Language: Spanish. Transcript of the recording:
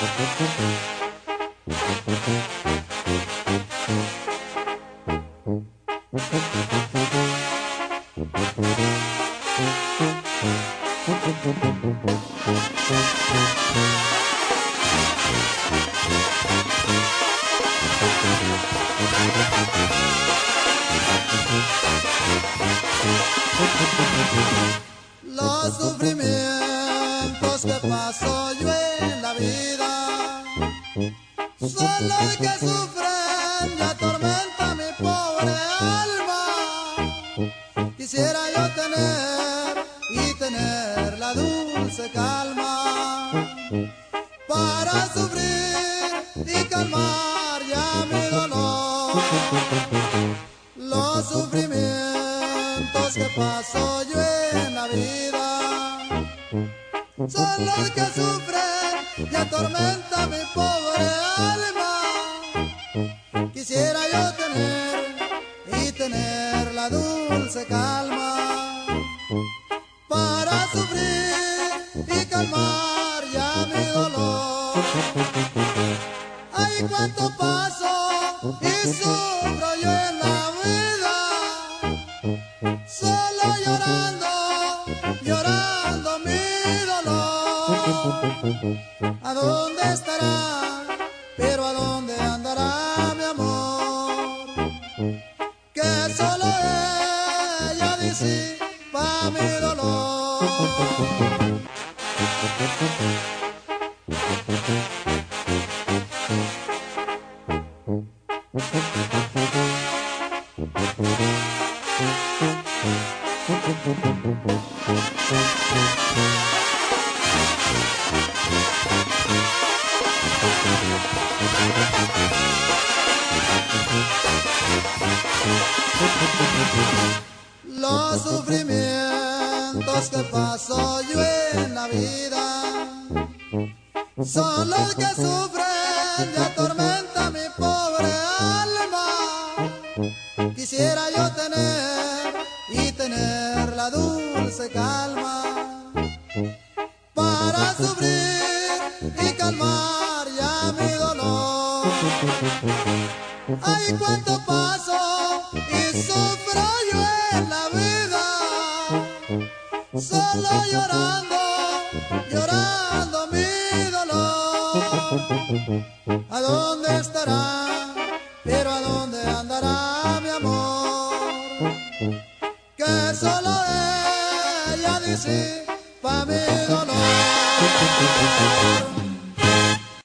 Los sufrimientos que y atormenta mi pobre alma. Quisiera yo tener y tener la dulce calma para sufrir y calmar ya mi dolor. Los sufrimientos que paso yo en la vida son los que sufren y atormenta mi pobre alma. Dulce calma para sufrir y calmar ya mi dolor. Ay, cuánto paso y sufro yo en la vida, solo llorando, llorando mi dolor. ¿A dónde estará? Pero ¿a dónde andará Los sufrimientos que paso yo en la vida son los que sufren y atormenta mi pobre alma. Quisiera yo tener y tener la dulce calma para sufrir y calmar ya mi dolor. Ay, cuánto paso y sufro yo en la vida, solo llorando, llorando mi dolor. ¿A dónde estará? Pero ¿a dónde andará mi amor? Que solo ella disipa mi dolor.